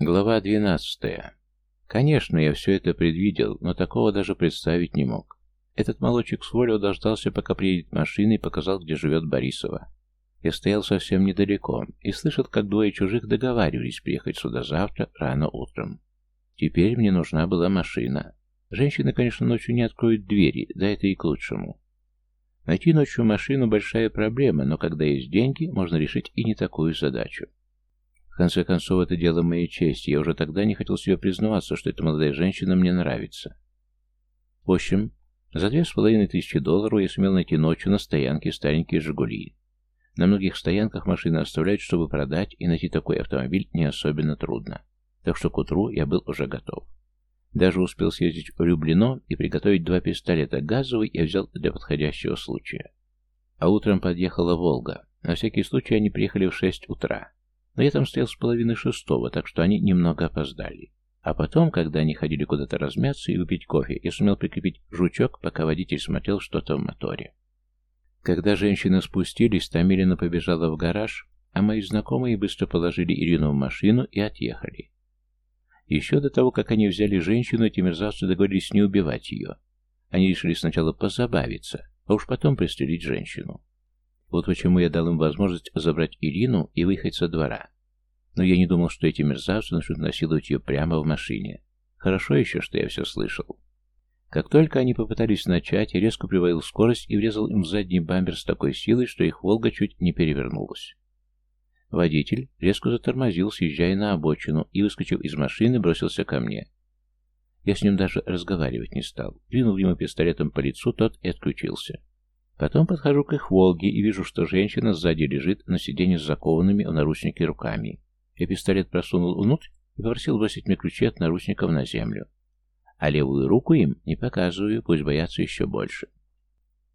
Глава двенадцатая. Конечно, я все это предвидел, но такого даже представить не мог. Этот молочек с волю дождался, пока приедет машина и показал, где живет Борисова. Я стоял совсем недалеко и слышал, как двое чужих договаривались приехать сюда завтра рано утром. Теперь мне нужна была машина. Женщины, конечно, ночью не откроют двери, да это и к лучшему. Найти ночью машину – большая проблема, но когда есть деньги, можно решить и не такую задачу. Конце концов, это дело моей чести. Я уже тогда не хотел себе признаваться, что эта молодая женщина мне нравится. В общем, за две с половиной тысячи долларов я сумел найти ночью на стоянке старенькие «Жигули». На многих стоянках машины оставляют, чтобы продать, и найти такой автомобиль не особенно трудно. Так что к утру я был уже готов. Даже успел съездить в Люблино и приготовить два пистолета. Газовый я взял для подходящего случая. А утром подъехала «Волга». На всякий случай они приехали в шесть утра. Но я там стоял с половины шестого, так что они немного опоздали. А потом, когда они ходили куда-то размяться и выпить кофе, я сумел прикрепить жучок, пока водитель смотрел что-то в моторе. Когда женщины спустились, Тамилина побежала в гараж, а мои знакомые быстро положили Ирину в машину и отъехали. Еще до того, как они взяли женщину, эти мерзавцы договорились не убивать ее. Они решили сначала позабавиться, а уж потом пристрелить женщину. Вот почему я дал им возможность забрать Ирину и выехать со двора. Но я не думал, что эти мерзавцы начнут насиловать ее прямо в машине. Хорошо еще, что я все слышал. Как только они попытались начать, я резко прибавил скорость и врезал им в задний бампер с такой силой, что их «Волга» чуть не перевернулась. Водитель резко затормозил, съезжая на обочину, и, выскочив из машины, бросился ко мне. Я с ним даже разговаривать не стал. Двинул ему пистолетом по лицу, тот и отключился. Потом подхожу к их «Волге» и вижу, что женщина сзади лежит на сиденье с закованными в наручники руками. Я пистолет просунул внутрь и попросил бросить мне ключи от наручников на землю а левую руку им не показываю, пусть боятся еще больше.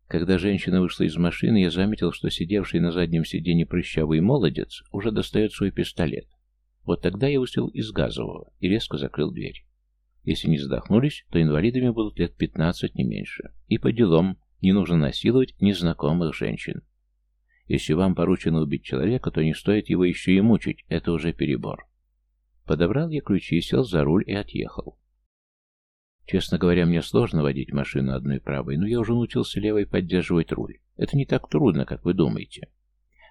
Когда женщина вышла из машины, я заметил, что сидевший на заднем сиденье прыщавый молодец уже достает свой пистолет. Вот тогда я выстрелил из газового и резко закрыл дверь. Если не задохнулись, то инвалидами будут лет 15, не меньше. И по делам не нужно насиловать незнакомых женщин. Если вам поручено убить человека, то не стоит его еще и мучить, это уже перебор. Подобрал я ключи, сел за руль и отъехал. Честно говоря, мне сложно водить машину одной правой, но я уже научился левой поддерживать руль. Это не так трудно, как вы думаете.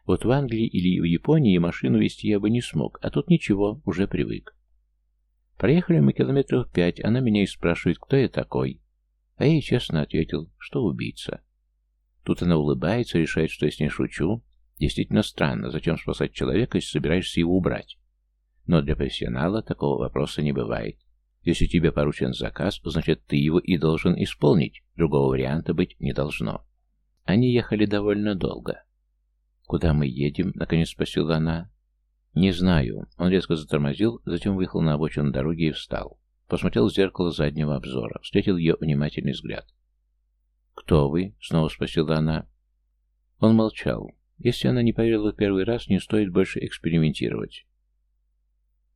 Вот в Англии или в Японии машину вести я бы не смог, а тут ничего, уже привык. Проехали мы километров пять, она меня и спрашивает, кто я такой. А я ей честно ответил, что убийца. Тут она улыбается, решает, что я с ней шучу. Действительно странно, зачем спасать человека, если собираешься его убрать. Но для профессионала такого вопроса не бывает. Если тебе поручен заказ, значит, ты его и должен исполнить. Другого варианта быть не должно. Они ехали довольно долго. «Куда мы едем?» — наконец спросила она. «Не знаю». Он резко затормозил, затем выехал на обочину дороги и встал. Посмотрел в зеркало заднего обзора, встретил ее внимательный взгляд. «Кто вы?» — снова спросила она. Он молчал. Если она не поверила в первый раз, не стоит больше экспериментировать.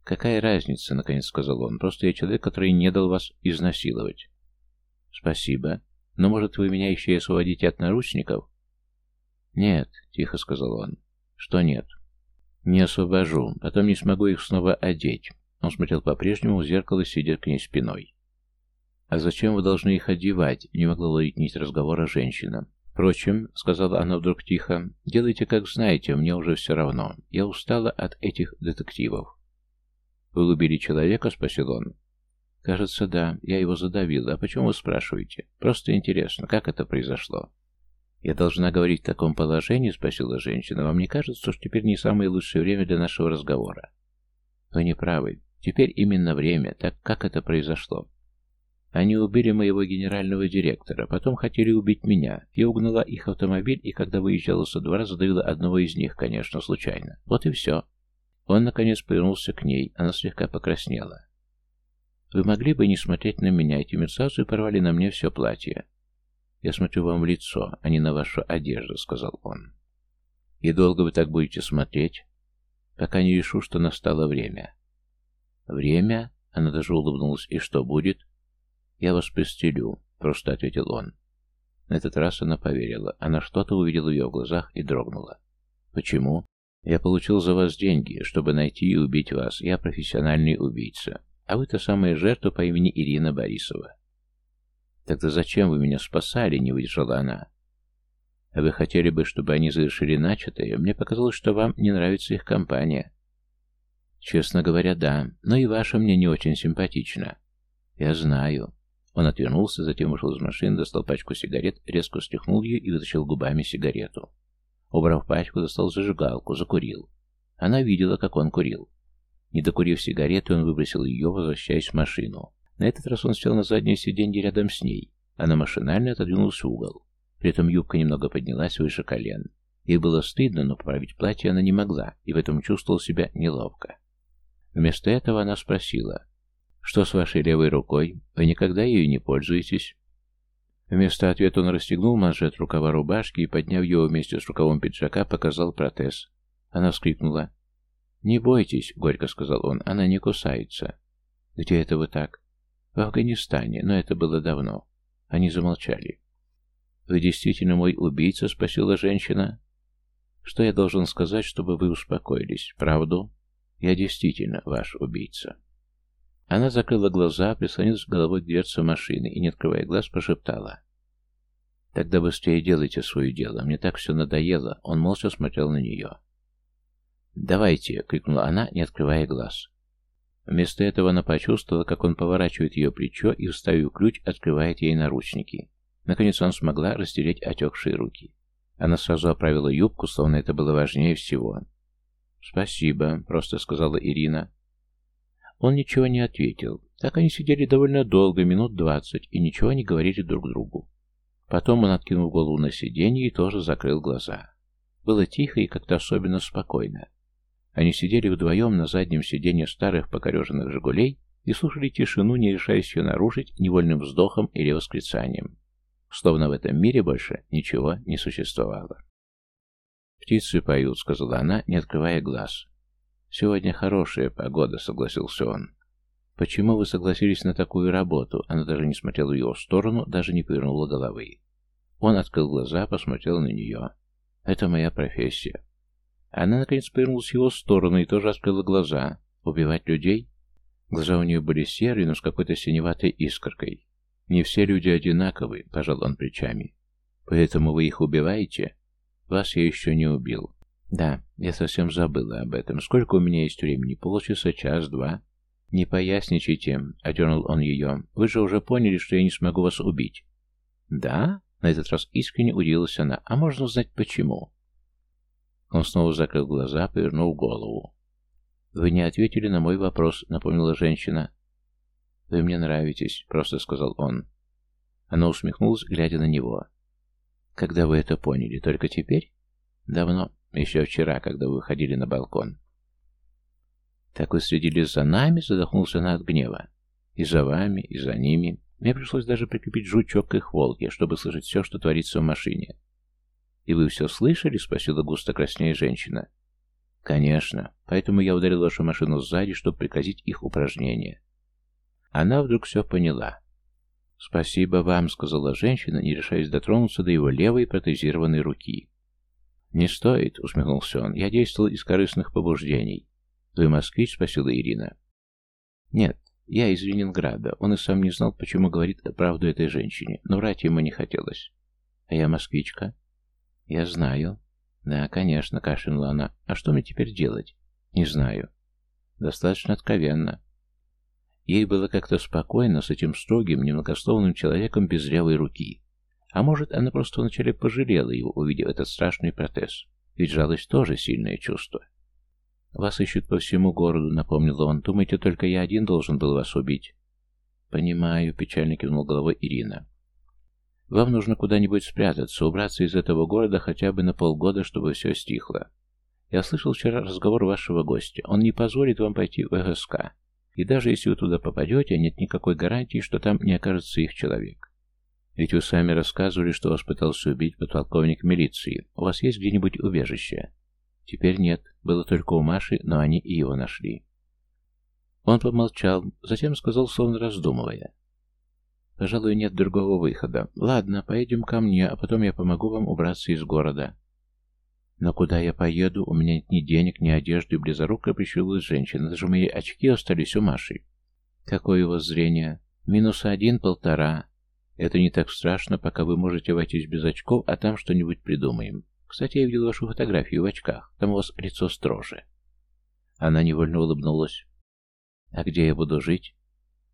«Какая разница?» — наконец сказал он. «Просто я человек, который не дал вас изнасиловать». «Спасибо. Но, может, вы меня еще и освободите от наручников?» «Нет», — тихо сказал он. «Что нет?» «Не освобожу. Потом не смогу их снова одеть». Он смотрел по-прежнему в зеркало, сидя к ней спиной. «А зачем вы должны их одевать?» — не могла ловить нить разговора женщина. «Впрочем», — сказала она вдруг тихо, — «делайте, как знаете, мне уже все равно. Я устала от этих детективов». «Вы убили человека?» — спросил он. «Кажется, да. Я его задавила. А почему вы спрашиваете? Просто интересно, как это произошло?» «Я должна говорить в таком положении?» — спросила женщина. «Вам не кажется, что теперь не самое лучшее время для нашего разговора?» «Вы не правы. Теперь именно время. Так как это произошло?» Они убили моего генерального директора, потом хотели убить меня. Я угнала их автомобиль, и когда выезжала со двора, задавила одного из них, конечно, случайно. Вот и все. Он, наконец, повернулся к ней. Она слегка покраснела. «Вы могли бы не смотреть на меня. Эти мерзавцы порвали на мне все платье». «Я смотрю вам в лицо, а не на вашу одежду», — сказал он. «И долго вы так будете смотреть?» «Пока не решу, что настало время». «Время?» — она даже улыбнулась. «И что будет?» «Я вас пристрелю», — просто ответил он. На этот раз она поверила. Она что-то увидела в ее глазах и дрогнула. «Почему?» Я получил за вас деньги, чтобы найти и убить вас. Я профессиональный убийца. А вы та самая жертва по имени Ирина Борисова. Тогда зачем вы меня спасали, не выдержала она. А вы хотели бы, чтобы они завершили начатое? Мне показалось, что вам не нравится их компания. Честно говоря, да, но и ваша мне не очень симпатична. Я знаю. Он отвернулся, затем вышел из машины, достал пачку сигарет, резко стряхнул ее и вытащил губами сигарету. Убрав пачку, достал зажигалку, закурил. Она видела, как он курил. Не докурив сигареты, он выбросил ее, возвращаясь в машину. На этот раз он сел на заднее сиденье рядом с ней. Она машинально отодвинулась в угол. При этом юбка немного поднялась выше колен. Ей было стыдно, но поправить платье она не могла, и в этом чувствовала себя неловко. Вместо этого она спросила, «Что с вашей левой рукой? Вы никогда ею не пользуетесь?» Вместо ответа он расстегнул манжет рукава рубашки и, подняв его вместе с рукавом пиджака, показал протез. Она вскрикнула. «Не бойтесь», — горько сказал он, — «она не кусается». «Где это вы так?» «В Афганистане, но это было давно». Они замолчали. «Вы действительно мой убийца?» — спросила женщина. «Что я должен сказать, чтобы вы успокоились? Правду?» «Я действительно ваш убийца». Она закрыла глаза, прислонилась головой к дверце машины и, не открывая глаз, прошептала. «Тогда быстрее делайте свое дело. Мне так все надоело». Он молча смотрел на нее. «Давайте!» — крикнула она, не открывая глаз. Вместо этого она почувствовала, как он поворачивает ее плечо и, вставив ключ, открывает ей наручники. Наконец он смогла растереть отекшие руки. Она сразу оправила юбку, словно это было важнее всего. «Спасибо», — просто сказала Ирина. Он ничего не ответил. Так они сидели довольно долго, минут двадцать, и ничего не говорили друг другу. Потом он откинул голову на сиденье и тоже закрыл глаза. Было тихо и как-то особенно спокойно. Они сидели вдвоем на заднем сиденье старых покореженных «Жигулей» и слушали тишину, не решаясь ее нарушить невольным вздохом или восклицанием. Словно в этом мире больше ничего не существовало. «Птицы поют», — сказала она, не открывая глаз. «Сегодня хорошая погода», — согласился он. «Почему вы согласились на такую работу?» Она даже не смотрела в его сторону, даже не повернула головы. Он открыл глаза, посмотрел на нее. «Это моя профессия». Она, наконец, повернулась в его сторону и тоже открыла глаза. «Убивать людей?» Глаза у нее были серые, но с какой-то синеватой искоркой. «Не все люди одинаковы», — пожал он плечами. «Поэтому вы их убиваете?» «Вас я еще не убил. Да, я совсем забыла об этом. Сколько у меня есть времени? Полчаса, час, два? Не поясничайте, одернул он ее. Вы же уже поняли, что я не смогу вас убить. Да? На этот раз искренне удивилась она. А можно узнать почему? Он снова закрыл глаза, повернул голову. «Вы не ответили на мой вопрос», — напомнила женщина. «Вы мне нравитесь», — просто сказал он. Она усмехнулась, глядя на него. «Когда вы это поняли? Только теперь?» «Давно. Еще вчера, когда вы выходили на балкон. Так вы следили за нами, задохнулся она от гнева. И за вами, и за ними. Мне пришлось даже прикрепить жучок к их волке, чтобы слышать все, что творится в машине. «И вы все слышали?» — спросила густо краснея женщина. «Конечно. Поэтому я ударил вашу машину сзади, чтобы прекратить их упражнения». Она вдруг все поняла. «Спасибо вам», — сказала женщина, не решаясь дотронуться до его левой протезированной руки. «Не стоит», — усмехнулся он. «Я действовал из корыстных побуждений». «Вы москвич?» — спросила Ирина. «Нет, я из Ленинграда. Он и сам не знал, почему говорит правду этой женщине, но врать ему не хотелось. А я москвичка?» «Я знаю». «Да, конечно», — кашлянула она. «А что мне теперь делать?» «Не знаю». «Достаточно откровенно». Ей было как-то спокойно с этим строгим, немногословным человеком без левой руки. А может, она просто вначале пожалела его, увидев этот страшный протез. Ведь жалость тоже сильное чувство. «Вас ищут по всему городу», — напомнил он. «Думаете, только я один должен был вас убить?» «Понимаю», — печально кивнул головой Ирина. «Вам нужно куда-нибудь спрятаться, убраться из этого города хотя бы на полгода, чтобы все стихло. Я слышал вчера разговор вашего гостя. Он не позволит вам пойти в ЭГСК. И даже если вы туда попадете, нет никакой гарантии, что там не окажется их человек. Ведь вы сами рассказывали, что вас пытался убить подполковник милиции. У вас есть где-нибудь убежище? Теперь нет. Было только у Маши, но они и его нашли. Он помолчал, затем сказал, словно раздумывая. «Пожалуй, нет другого выхода. Ладно, поедем ко мне, а потом я помогу вам убраться из города». Но куда я поеду? У меня нет ни денег, ни одежды, близоруко прищурилась женщина. Даже мои очки остались у Маши. Какое у вас зрение? Минус один, полтора. Это не так страшно, пока вы можете обойтись без очков, а там что-нибудь придумаем. Кстати, я видел вашу фотографию в очках. Там у вас лицо строже. Она невольно улыбнулась. А где я буду жить?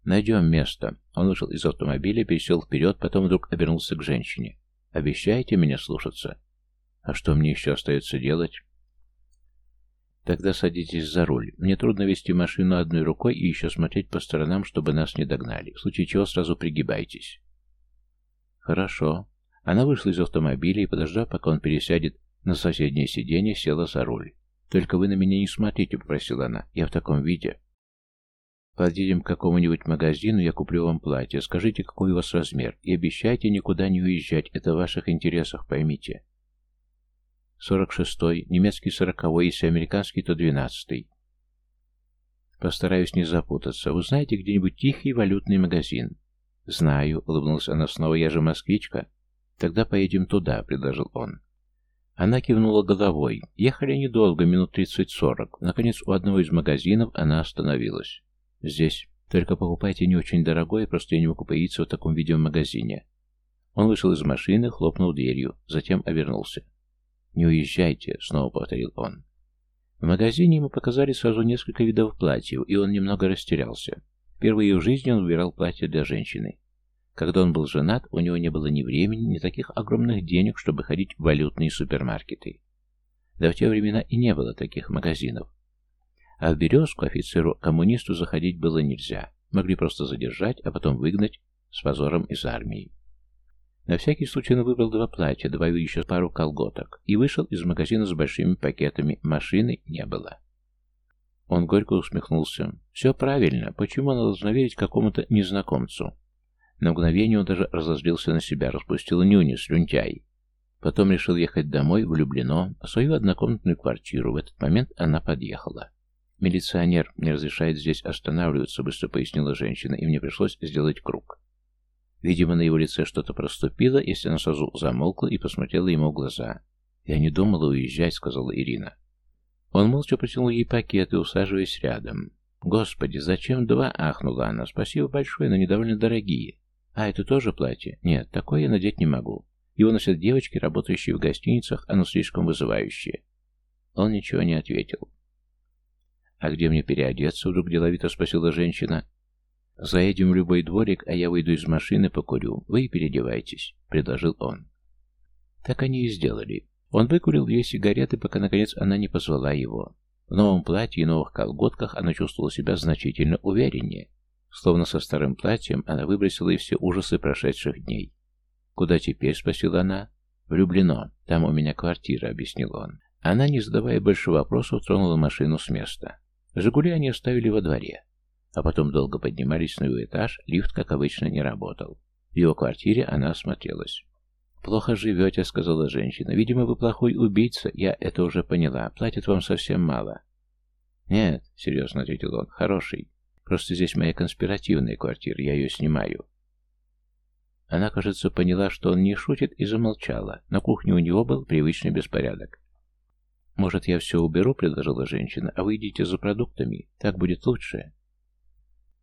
Найдем место. Он вышел из автомобиля, пересел вперед, потом вдруг обернулся к женщине. Обещаете меня слушаться? А что мне еще остается делать? Тогда садитесь за руль. Мне трудно вести машину одной рукой и еще смотреть по сторонам, чтобы нас не догнали. В случае чего сразу пригибайтесь. Хорошо. Она вышла из автомобиля и, подождав, пока он пересядет на соседнее сиденье, села за руль. «Только вы на меня не смотрите», — попросила она. «Я в таком виде». «Подъедем к какому-нибудь магазину, я куплю вам платье. Скажите, какой у вас размер, и обещайте никуда не уезжать. Это в ваших интересах, поймите». «Сорок шестой, немецкий сороковой, если американский, то двенадцатый». «Постараюсь не запутаться. Вы знаете где-нибудь тихий валютный магазин?» «Знаю», — улыбнулась она снова, — «я же москвичка». «Тогда поедем туда», — предложил он. Она кивнула головой. Ехали недолго, минут тридцать-сорок. Наконец, у одного из магазинов она остановилась. «Здесь. Только покупайте не очень дорогое, просто я не могу появиться в таком виде в магазине». Он вышел из машины, хлопнул дверью, затем обернулся. «Не уезжайте», — снова повторил он. В магазине ему показали сразу несколько видов платьев, и он немного растерялся. Впервые в жизни он выбирал платье для женщины. Когда он был женат, у него не было ни времени, ни таких огромных денег, чтобы ходить в валютные супермаркеты. Да в те времена и не было таких магазинов. А в «Березку» офицеру-коммунисту заходить было нельзя. Могли просто задержать, а потом выгнать с позором из армии. На всякий случай он выбрал два платья, добавил еще пару колготок и вышел из магазина с большими пакетами. Машины не было. Он горько усмехнулся. «Все правильно. Почему она должна верить какому-то незнакомцу?» На мгновение он даже разозлился на себя, распустил нюни, слюнтяй. Потом решил ехать домой, влюблено, в свою однокомнатную квартиру. В этот момент она подъехала. «Милиционер не разрешает здесь останавливаться», — быстро пояснила женщина, и мне пришлось сделать круг. Видимо, на его лице что-то проступило, если она сразу замолкла и посмотрела ему в глаза. «Я не думала уезжать», — сказала Ирина. Он молча протянул ей пакет и усаживаясь рядом. «Господи, зачем два?» — ахнула она. «Спасибо большое, но не довольно дорогие». «А, это тоже платье?» «Нет, такое я надеть не могу. Его носят девочки, работающие в гостиницах, оно слишком вызывающее». Он ничего не ответил. «А где мне переодеться?» — вдруг деловито спросила женщина. «Заедем в любой дворик, а я выйду из машины, покурю. Вы и переодевайтесь», — предложил он. Так они и сделали. Он выкурил две сигареты, пока, наконец, она не позвала его. В новом платье и новых колготках она чувствовала себя значительно увереннее. Словно со старым платьем она выбросила и все ужасы прошедших дней. «Куда теперь?» — спросила она. «Влюблено. Там у меня квартира», — объяснил он. Она, не задавая больше вопросов, тронула машину с места. «Жигули» они оставили во дворе. А потом долго поднимались на его этаж, лифт, как обычно, не работал. В его квартире она осмотрелась. «Плохо живете», — сказала женщина. «Видимо, вы плохой убийца, я это уже поняла. Платят вам совсем мало». «Нет», — серьезно ответил он, — «хороший. Просто здесь моя конспиративная квартира, я ее снимаю». Она, кажется, поняла, что он не шутит, и замолчала. На кухне у него был привычный беспорядок. «Может, я все уберу?» — предложила женщина. «А вы идите за продуктами. Так будет лучше».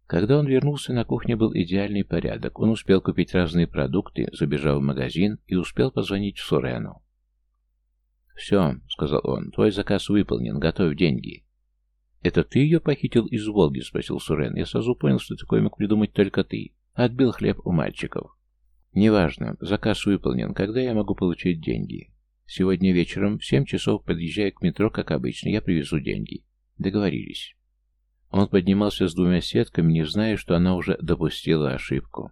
Когда он вернулся, на кухне был идеальный порядок. Он успел купить разные продукты, забежал в магазин и успел позвонить Сурену. «Все», — сказал он, — «твой заказ выполнен, готовь деньги». «Это ты ее похитил из Волги?» — спросил Сурен. «Я сразу понял, что такое мог придумать только ты. Отбил хлеб у мальчиков». «Неважно. Заказ выполнен. Когда я могу получить деньги?» «Сегодня вечером в семь часов подъезжаю к метро, как обычно. Я привезу деньги». «Договорились». Он поднимался с двумя сетками, не зная, что она уже допустила ошибку.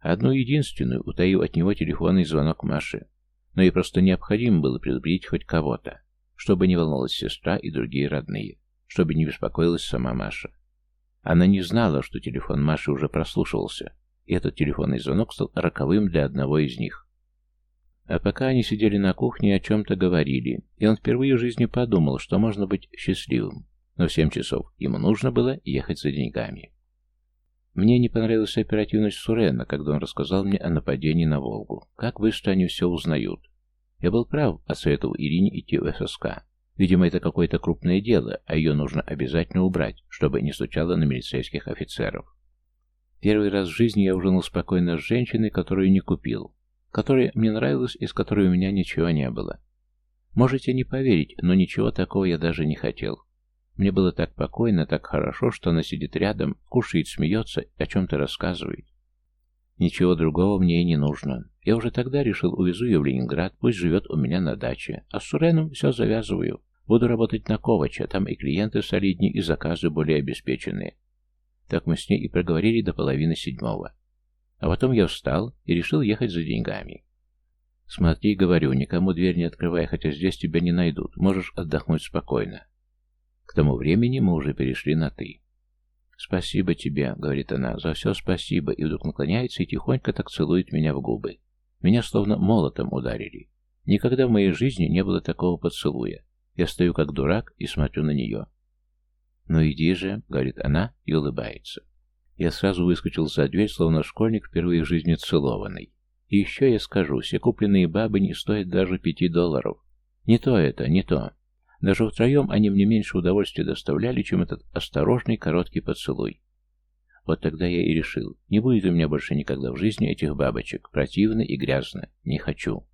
Одну единственную, утаив от него телефонный звонок Маше. Но ей просто необходимо было предупредить хоть кого-то, чтобы не волновалась сестра и другие родные чтобы не беспокоилась сама Маша. Она не знала, что телефон Маши уже прослушивался, и этот телефонный звонок стал роковым для одного из них. А пока они сидели на кухне и о чем-то говорили, и он впервые в жизни подумал, что можно быть счастливым, но в семь часов ему нужно было ехать за деньгами. Мне не понравилась оперативность Сурена, когда он рассказал мне о нападении на Волгу. Как быстро они все узнают. Я был прав, отсоветовал Ирине идти в ССК. Видимо, это какое-то крупное дело, а ее нужно обязательно убрать, чтобы не стучало на милицейских офицеров. Первый раз в жизни я ужинал спокойно с женщиной, которую не купил, которая мне нравилась и с которой у меня ничего не было. Можете не поверить, но ничего такого я даже не хотел. Мне было так покойно, так хорошо, что она сидит рядом, кушает, смеется, о чем-то рассказывает. Ничего другого мне и не нужно. Я уже тогда решил, увезу ее в Ленинград, пусть живет у меня на даче, а с Суреном все завязываю. Буду работать на Ковача, там и клиенты солиднее, и заказы более обеспеченные. Так мы с ней и проговорили до половины седьмого. А потом я встал и решил ехать за деньгами. Смотри, говорю, никому дверь не открывай, хотя здесь тебя не найдут. Можешь отдохнуть спокойно. Тому времени мы уже перешли на «ты». «Спасибо тебе», — говорит она, — «за все спасибо», и вдруг наклоняется и тихонько так целует меня в губы. Меня словно молотом ударили. Никогда в моей жизни не было такого поцелуя. Я стою как дурак и смотрю на нее. «Ну иди же», — говорит она и улыбается. Я сразу выскочил за дверь, словно школьник, впервые в жизни целованный. И еще я скажу, все купленные бабы не стоят даже пяти долларов. Не то это, не то. Даже втроем они мне меньше удовольствия доставляли, чем этот осторожный короткий поцелуй. Вот тогда я и решил, не будет у меня больше никогда в жизни этих бабочек. Противно и грязно. Не хочу.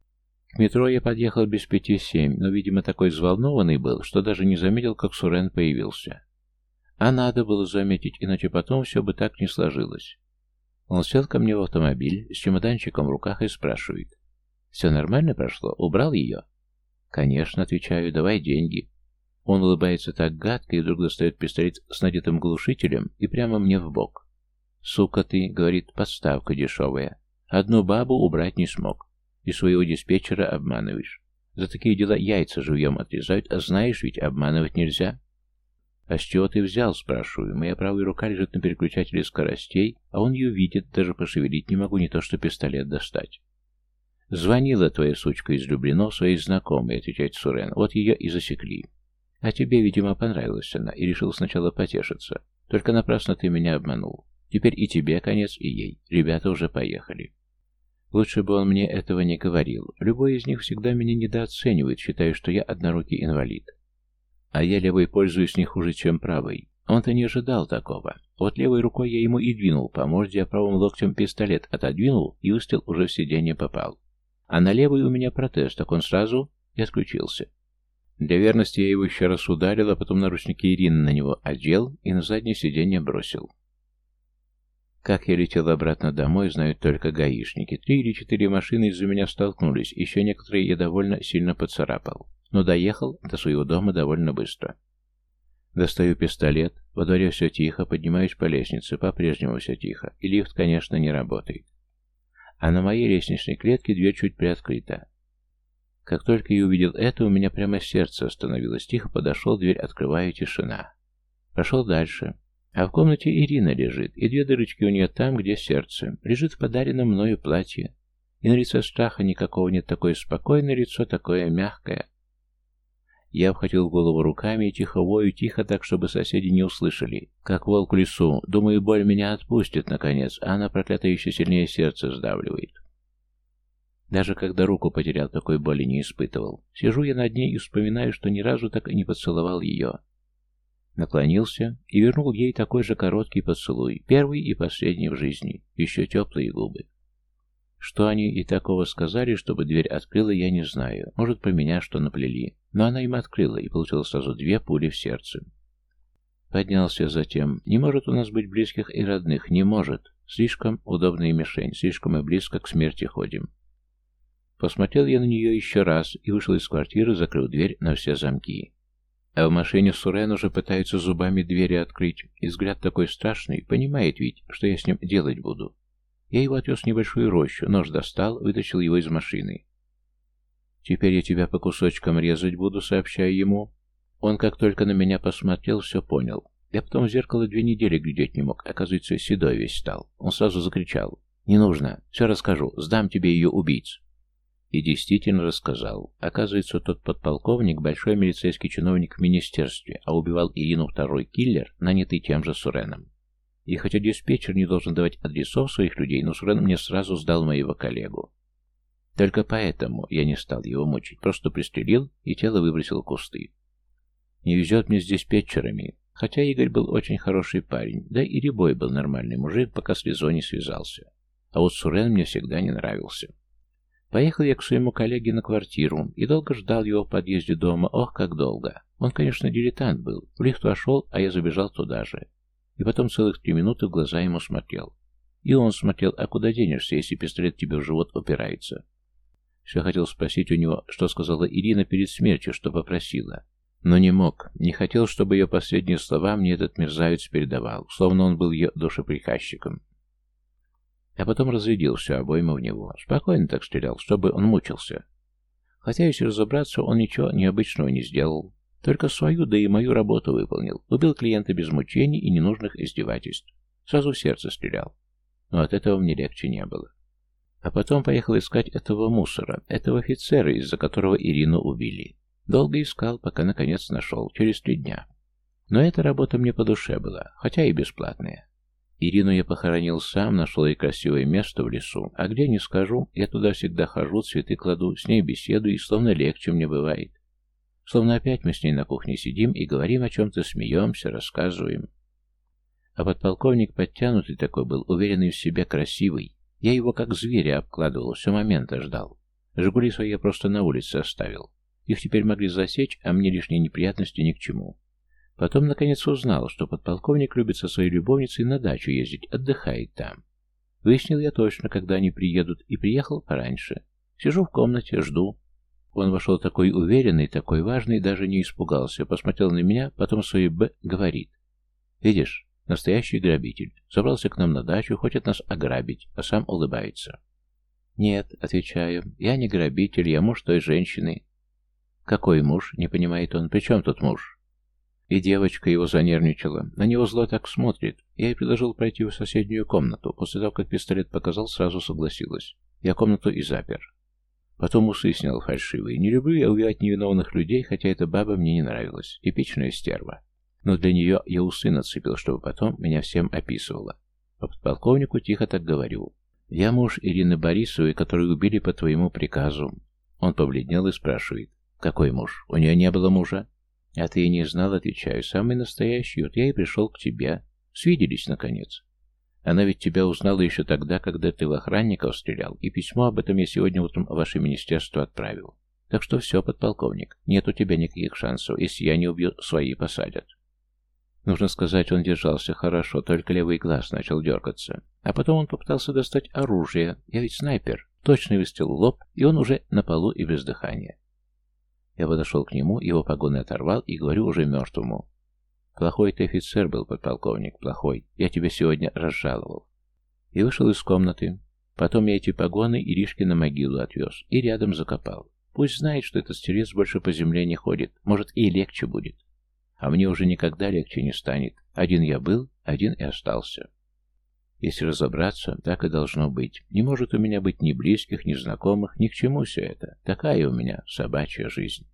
К метро я подъехал без пяти семь, но, видимо, такой взволнованный был, что даже не заметил, как Сурен появился. А надо было заметить, иначе потом все бы так не сложилось. Он сел ко мне в автомобиль с чемоданчиком в руках и спрашивает. «Все нормально прошло? Убрал ее?» «Конечно», — отвечаю, — «давай деньги». Он улыбается так гадко и вдруг достает пистолет с надетым глушителем и прямо мне в бок. «Сука ты», — говорит, — «подставка дешевая. Одну бабу убрать не смог и своего диспетчера обманываешь. За такие дела яйца живьем отрезают, а знаешь ведь, обманывать нельзя. «А с чего ты взял?» – спрашиваю. Моя правая рука лежит на переключателе скоростей, а он ее видит, даже пошевелить не могу, не то что пистолет достать. «Звонила твоя сучка из Люблино своей знакомой», – отвечает Сурен. «Вот ее и засекли. А тебе, видимо, понравилась она, и решил сначала потешиться. Только напрасно ты меня обманул. Теперь и тебе конец, и ей. Ребята уже поехали». Лучше бы он мне этого не говорил. Любой из них всегда меня недооценивает, считая, что я однорукий инвалид. А я левой пользуюсь не хуже, чем правой. Он-то не ожидал такого. Вот левой рукой я ему и двинул по морде, а правым локтем пистолет отодвинул, и выстрел уже в сиденье попал. А на левой у меня протез, так он сразу и отключился. Для верности я его еще раз ударил, а потом наручники Ирины на него одел и на заднее сиденье бросил. Как я летел обратно домой, знают только гаишники. Три или четыре машины из-за меня столкнулись, еще некоторые я довольно сильно поцарапал. Но доехал до своего дома довольно быстро. Достаю пистолет, во дворе все тихо, поднимаюсь по лестнице, по-прежнему все тихо, и лифт, конечно, не работает. А на моей лестничной клетке дверь чуть приоткрыта. Как только я увидел это, у меня прямо сердце остановилось. Тихо подошел, дверь открываю, тишина. Пошел дальше. А в комнате Ирина лежит, и две дырочки у нее там, где сердце. Лежит в подаренном мною платье. И на лице страха никакого нет, такое спокойное лицо, такое мягкое. Я обхватил голову руками и тихо вою, тихо так, чтобы соседи не услышали. Как волк в лесу. Думаю, боль меня отпустит, наконец, а она, проклятая, еще сильнее сердце сдавливает. Даже когда руку потерял, такой боли не испытывал. Сижу я над ней и вспоминаю, что ни разу так и не поцеловал ее. Наклонился и вернул ей такой же короткий поцелуй, первый и последний в жизни, еще теплые губы. Что они и такого сказали, чтобы дверь открыла, я не знаю. Может, про меня что наплели. Но она им открыла и получила сразу две пули в сердце. Поднялся затем. Не может у нас быть близких и родных. Не может. Слишком удобная мишень. Слишком мы близко к смерти ходим. Посмотрел я на нее еще раз и вышел из квартиры, закрыл дверь на все замки. А в машине Сурен уже пытается зубами двери открыть. И взгляд такой страшный, понимает ведь, что я с ним делать буду. Я его отвез в небольшую рощу, нож достал, вытащил его из машины. «Теперь я тебя по кусочкам резать буду», — сообщаю ему. Он, как только на меня посмотрел, все понял. Я потом в зеркало две недели глядеть не мог, оказывается, седой весь стал. Он сразу закричал. «Не нужно, все расскажу, сдам тебе ее убийц». И действительно рассказал. Оказывается, тот подполковник – большой милицейский чиновник в министерстве, а убивал Ирину второй киллер, нанятый тем же Суреном. И хотя диспетчер не должен давать адресов своих людей, но Сурен мне сразу сдал моего коллегу. Только поэтому я не стал его мучить, просто пристрелил и тело выбросил в кусты. Не везет мне здесь петчерами, хотя Игорь был очень хороший парень, да и Рябой был нормальный мужик, пока с Лизо не связался. А вот Сурен мне всегда не нравился. Поехал я к своему коллеге на квартиру и долго ждал его в подъезде дома, ох, как долго. Он, конечно, дилетант был, в лифт вошел, а я забежал туда же. И потом целых три минуты в глаза ему смотрел. И он смотрел, а куда денешься, если пистолет тебе в живот упирается? Все хотел спросить у него, что сказала Ирина перед смертью, что попросила. Но не мог, не хотел, чтобы ее последние слова мне этот мерзавец передавал, словно он был ее душеприказчиком. А потом разрядил все обойму в него. Спокойно так стрелял, чтобы он мучился. Хотя, если разобраться, он ничего необычного не сделал. Только свою, да и мою работу выполнил. Убил клиента без мучений и ненужных издевательств. Сразу сердце стрелял. Но от этого мне легче не было. А потом поехал искать этого мусора, этого офицера, из-за которого Ирину убили. Долго искал, пока наконец нашел, через три дня. Но эта работа мне по душе была, хотя и бесплатная. Ирину я похоронил сам, нашел ей красивое место в лесу, а где не скажу, я туда всегда хожу, цветы кладу, с ней беседую, и словно легче мне бывает. Словно опять мы с ней на кухне сидим и говорим о чем-то, смеемся, рассказываем. А подполковник подтянутый такой был, уверенный в себе, красивый, я его как зверя обкладывал, все момента ждал. «Жигули» свои я просто на улице оставил. Их теперь могли засечь, а мне лишние неприятности ни к чему. Потом, наконец, узнал, что подполковник любит со своей любовницей на дачу ездить, отдыхает там. Выяснил я точно, когда они приедут, и приехал пораньше. Сижу в комнате, жду. Он вошел такой уверенный, такой важный, даже не испугался. Посмотрел на меня, потом своей «Б» говорит. «Видишь, Настоящий грабитель. Забрался к нам на дачу, хочет нас ограбить, а сам улыбается. «Нет», — отвечаю, — «я не грабитель, я муж той женщины». «Какой муж?» — не понимает он. «При чем тут муж?» И девочка его занервничала. На него зло так смотрит. Я ей предложил пройти в соседнюю комнату. После того, как пистолет показал, сразу согласилась. Я комнату и запер. Потом усы снял фальшивые. Не люблю я убивать невиновных людей, хотя эта баба мне не нравилась. Типичная стерва но для нее я усы нацепил, чтобы потом меня всем описывала. По подполковнику тихо так говорю. «Я муж Ирины Борисовой, которую убили по твоему приказу». Он побледнел и спрашивает. «Какой муж? У нее не было мужа?» «А ты и не знал», — отвечаю. «Самый настоящий. Вот я и пришел к тебе. Свиделись, наконец». Она ведь тебя узнала еще тогда, когда ты в охранников стрелял, и письмо об этом я сегодня утром в ваше министерство отправил. Так что все, подполковник, нет у тебя никаких шансов. Если я не убью, свои посадят. Нужно сказать, он держался хорошо, только левый глаз начал дергаться. А потом он попытался достать оружие. Я ведь снайпер. Точный выстрел лоб, и он уже на полу и без дыхания. Я подошел к нему, его погоны оторвал и говорю уже мертвому. «Плохой ты офицер был, подполковник, плохой. Я тебя сегодня разжаловал». И вышел из комнаты. Потом я эти погоны Иришке на могилу отвез и рядом закопал. Пусть знает, что этот стерец больше по земле не ходит. Может, и легче будет. А мне уже никогда легче не станет. Один я был, один и остался. Если разобраться, так и должно быть. Не может у меня быть ни близких, ни знакомых, ни к чему все это. Такая у меня собачья жизнь.